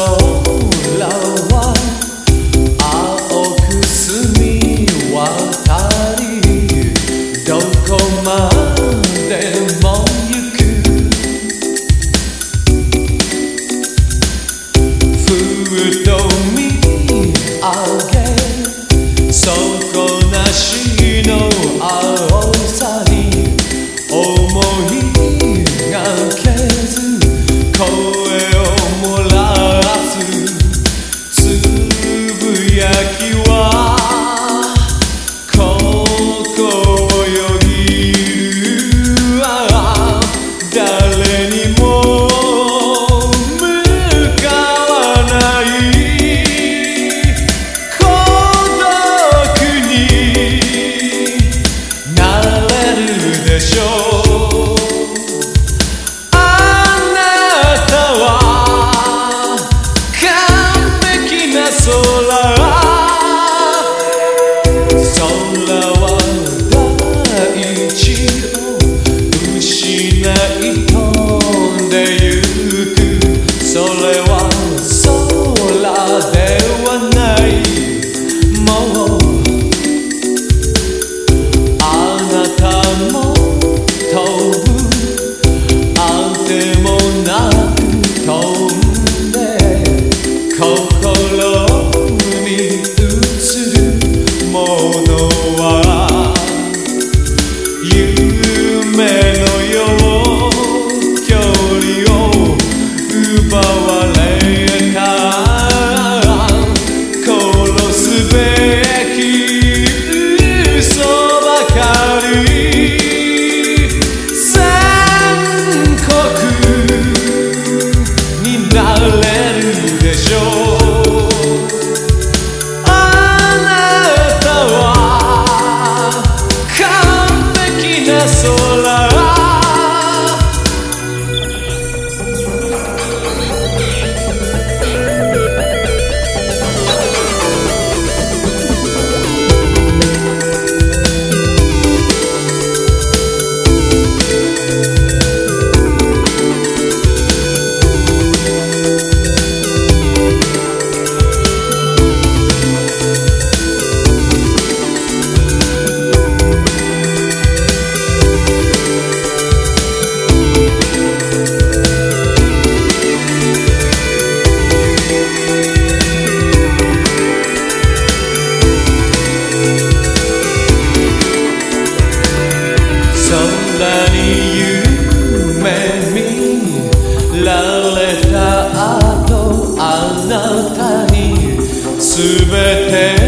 空は青く澄み渡りどこまでも行く。ふっと見上げこなし done. oh. oh べき嘘ばかり」「残酷になれるでしょう」「あなたは完璧な空」te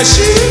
Hoje